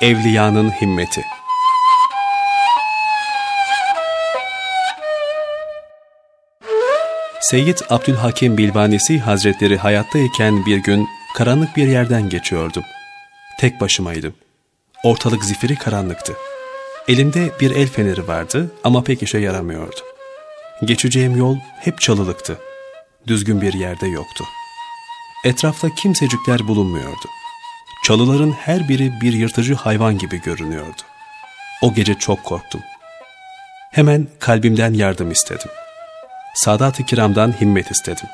Evliyanın Himmeti Seyyid Abdülhakim Bilvanisi Hazretleri hayattayken bir gün karanlık bir yerden geçiyordum. Tek başımaydım. Ortalık zifiri karanlıktı. Elimde bir el feneri vardı ama pek işe yaramıyordu. Geçeceğim yol hep çalılıktı. Düzgün bir yerde yoktu. Etrafta kimsecikler bulunmuyordu. Çalıların her biri bir yırtıcı hayvan gibi görünüyordu. O gece çok korktum. Hemen kalbimden yardım istedim. Sadat-ı kiramdan himmet istedim.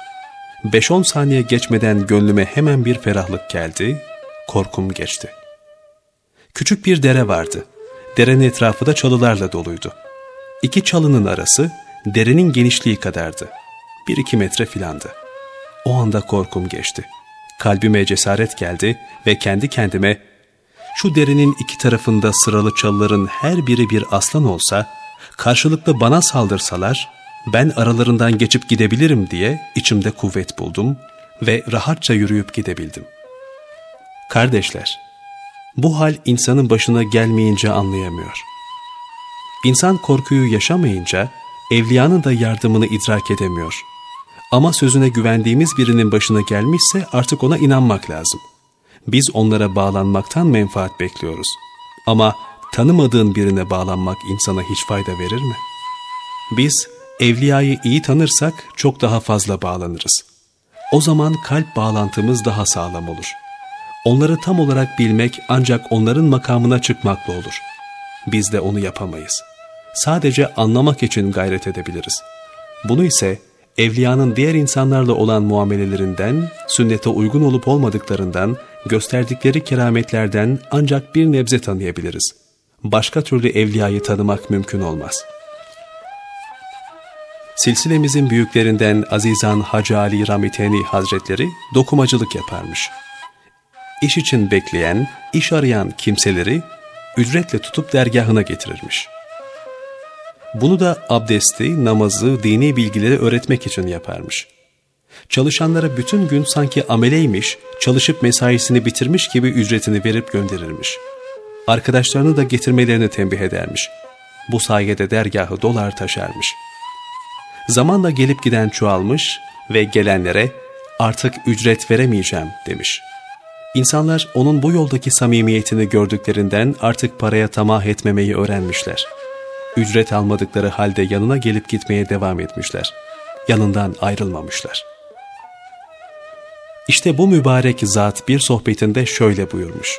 5-10 saniye geçmeden gönlüme hemen bir ferahlık geldi, korkum geçti. Küçük bir dere vardı. Derenin etrafı da çalılarla doluydu. İki çalının arası derenin genişliği kadardı. Bir iki metre filandı. O anda korkum geçti. Kalbime cesaret geldi ve kendi kendime şu derenin iki tarafında sıralı çalıların her biri bir aslan olsa, karşılıklı bana saldırsalar, ben aralarından geçip gidebilirim diye içimde kuvvet buldum ve rahatça yürüyüp gidebildim. Kardeşler, bu hal insanın başına gelmeyince anlayamıyor. İnsan korkuyu yaşamayınca evliyanın da yardımını idrak edemiyor. Ama sözüne güvendiğimiz birinin başına gelmişse artık ona inanmak lazım. Biz onlara bağlanmaktan menfaat bekliyoruz. Ama tanımadığın birine bağlanmak insana hiç fayda verir mi? Biz evliyayı iyi tanırsak çok daha fazla bağlanırız. O zaman kalp bağlantımız daha sağlam olur. Onları tam olarak bilmek ancak onların makamına çıkmakla olur. Biz de onu yapamayız. Sadece anlamak için gayret edebiliriz. Bunu ise evliyanın diğer insanlarla olan muamelelerinden, sünnete uygun olup olmadıklarından, gösterdikleri kerametlerden ancak bir nebze tanıyabiliriz. Başka türlü evliyayı tanımak mümkün olmaz.'' Silsilemizin büyüklerinden Azizan Hacı Ali Ramiteni Hazretleri dokumacılık yaparmış. İş için bekleyen, iş arayan kimseleri ücretle tutup dergahına getirirmiş. Bunu da abdesti, namazı, dini bilgileri öğretmek için yaparmış. Çalışanlara bütün gün sanki ameleymiş, çalışıp mesaisini bitirmiş gibi ücretini verip gönderirmiş. Arkadaşlarını da getirmelerini tembih edermiş. Bu sayede dergahı dolar taşarmış.'' Zamanla gelip giden çoğalmış ve gelenlere artık ücret veremeyeceğim demiş. İnsanlar onun bu yoldaki samimiyetini gördüklerinden artık paraya tamah etmemeyi öğrenmişler. Ücret almadıkları halde yanına gelip gitmeye devam etmişler. Yanından ayrılmamışlar. İşte bu mübarek zat bir sohbetinde şöyle buyurmuş.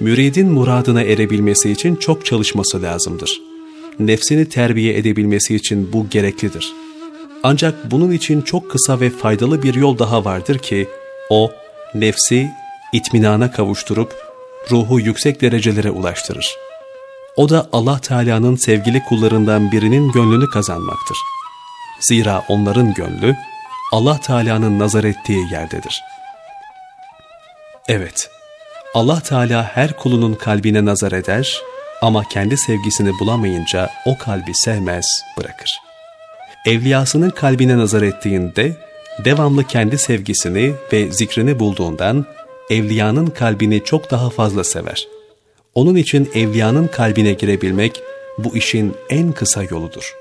Müridin muradına erebilmesi için çok çalışması lazımdır.'' nefsini terbiye edebilmesi için bu gereklidir. Ancak bunun için çok kısa ve faydalı bir yol daha vardır ki, o nefsi itminana kavuşturup ruhu yüksek derecelere ulaştırır. O da Allah Teala'nın sevgili kullarından birinin gönlünü kazanmaktır. Zira onların gönlü Allah Teala'nın nazar ettiği yerdedir. Evet, Allah Teala her kulunun kalbine nazar eder ama kendi sevgisini bulamayınca o kalbi sevmez, bırakır. Evliyasının kalbine nazar ettiğinde, devamlı kendi sevgisini ve zikrini bulduğundan, evliyanın kalbini çok daha fazla sever. Onun için evliyanın kalbine girebilmek, bu işin en kısa yoludur.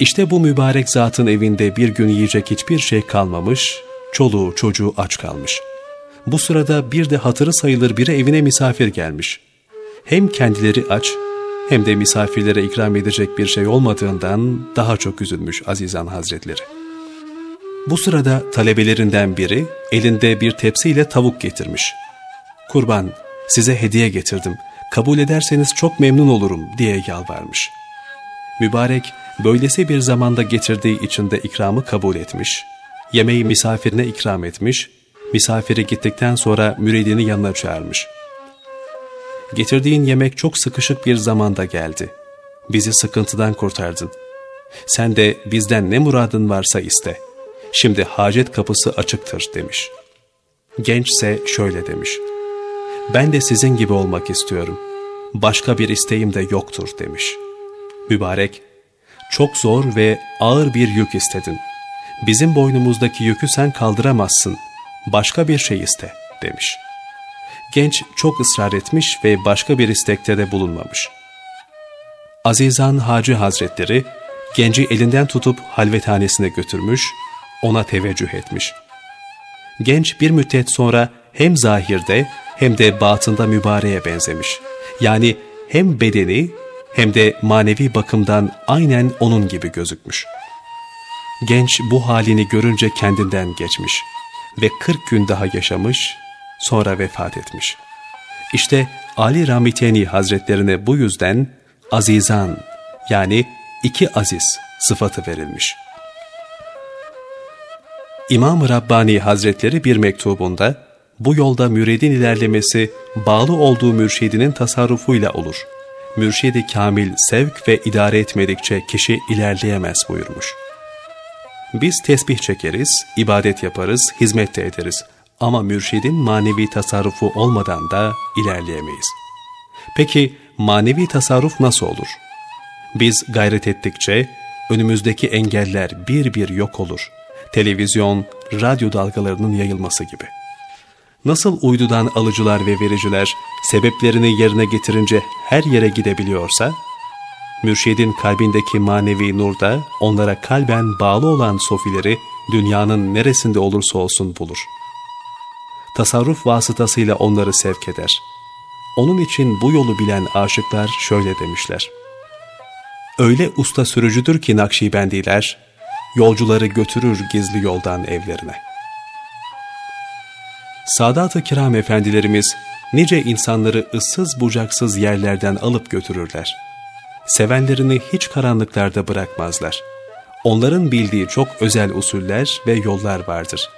İşte bu mübarek zatın evinde bir gün yiyecek hiçbir şey kalmamış, çoluğu çocuğu aç kalmış. Bu sırada bir de hatırı sayılır biri evine misafir gelmiş hem kendileri aç hem de misafirlere ikram edecek bir şey olmadığından daha çok üzülmüş Azizan Hazretleri. Bu sırada talebelerinden biri elinde bir tepsiyle tavuk getirmiş. Kurban, size hediye getirdim, kabul ederseniz çok memnun olurum diye yalvarmış. Mübarek, böylesi bir zamanda getirdiği için de ikramı kabul etmiş, yemeği misafirine ikram etmiş, misafiri gittikten sonra müridini yanına çağırmış.'' Getirdiğin yemek çok sıkışık bir zamanda geldi. Bizi sıkıntıdan kurtardın. Sen de bizden ne muradın varsa iste. Şimdi hacet kapısı açıktır demiş. Gençse şöyle demiş. Ben de sizin gibi olmak istiyorum. Başka bir isteğim de yoktur demiş. Mübarek, çok zor ve ağır bir yük istedin. Bizim boynumuzdaki yükü sen kaldıramazsın. Başka bir şey iste demiş.'' Genç çok ısrar etmiş ve başka bir istekte de bulunmamış. Azizan Hacı Hazretleri genci elinden tutup halvethanesine götürmüş, ona teveccüh etmiş. Genç bir müddet sonra hem zahirde hem de batında mübareğe benzemiş. Yani hem bedeni hem de manevi bakımdan aynen onun gibi gözükmüş. Genç bu halini görünce kendinden geçmiş ve 40 gün daha yaşamış, sonra vefat etmiş. İşte Ali Ramiteni Hazretlerine bu yüzden azizan yani iki aziz sıfatı verilmiş. İmam-ı Rabbani Hazretleri bir mektubunda bu yolda müridin ilerlemesi bağlı olduğu mürşidinin tasarrufuyla olur. Mürşidi kamil sevk ve idare etmedikçe kişi ilerleyemez buyurmuş. Biz tesbih çekeriz, ibadet yaparız, hizmet de ederiz. Ama mürşidin manevi tasarrufu olmadan da ilerleyemeyiz. Peki manevi tasarruf nasıl olur? Biz gayret ettikçe önümüzdeki engeller bir bir yok olur. Televizyon, radyo dalgalarının yayılması gibi. Nasıl uydudan alıcılar ve vericiler sebeplerini yerine getirince her yere gidebiliyorsa, mürşidin kalbindeki manevi nur da onlara kalben bağlı olan sofileri dünyanın neresinde olursa olsun bulur. Tasarruf vasıtasıyla onları sevk eder. Onun için bu yolu bilen aşıklar şöyle demişler. Öyle usta sürücüdür ki Nakşibendiler, yolcuları götürür gizli yoldan evlerine. Sadat-ı Kiram efendilerimiz nice insanları ıssız bucaksız yerlerden alıp götürürler. Sevenlerini hiç karanlıklarda bırakmazlar. Onların bildiği çok özel usuller ve yollar vardır.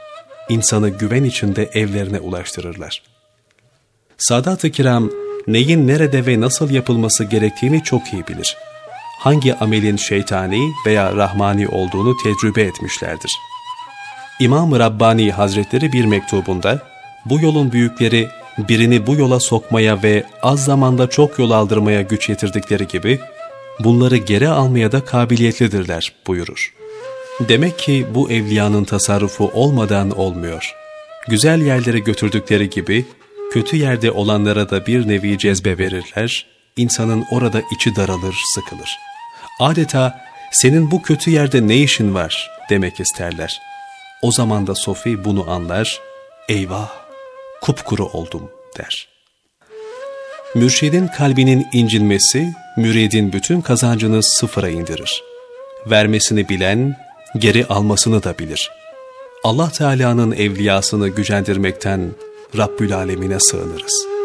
İnsanı güven içinde evlerine ulaştırırlar. Sadat-ı Kiram neyin nerede ve nasıl yapılması gerektiğini çok iyi bilir. Hangi amelin şeytani veya rahmani olduğunu tecrübe etmişlerdir. İmam-ı Rabbani Hazretleri bir mektubunda, bu yolun büyükleri birini bu yola sokmaya ve az zamanda çok yol aldırmaya güç yetirdikleri gibi, bunları geri almaya da kabiliyetlidirler buyurur. Demek ki bu evliyanın tasarrufu olmadan olmuyor. Güzel yerlere götürdükleri gibi, kötü yerde olanlara da bir nevi cezbe verirler, insanın orada içi daralır, sıkılır. Adeta senin bu kötü yerde ne işin var demek isterler. O zaman da Sofi bunu anlar, eyvah kupkuru oldum der. Mürşidin kalbinin incinmesi, müridin bütün kazancını sıfıra indirir. Vermesini bilen, geri almasını da bilir. Allah Teala'nın evliyasını gücendirmekten Rabbül Alemine sığınırız.''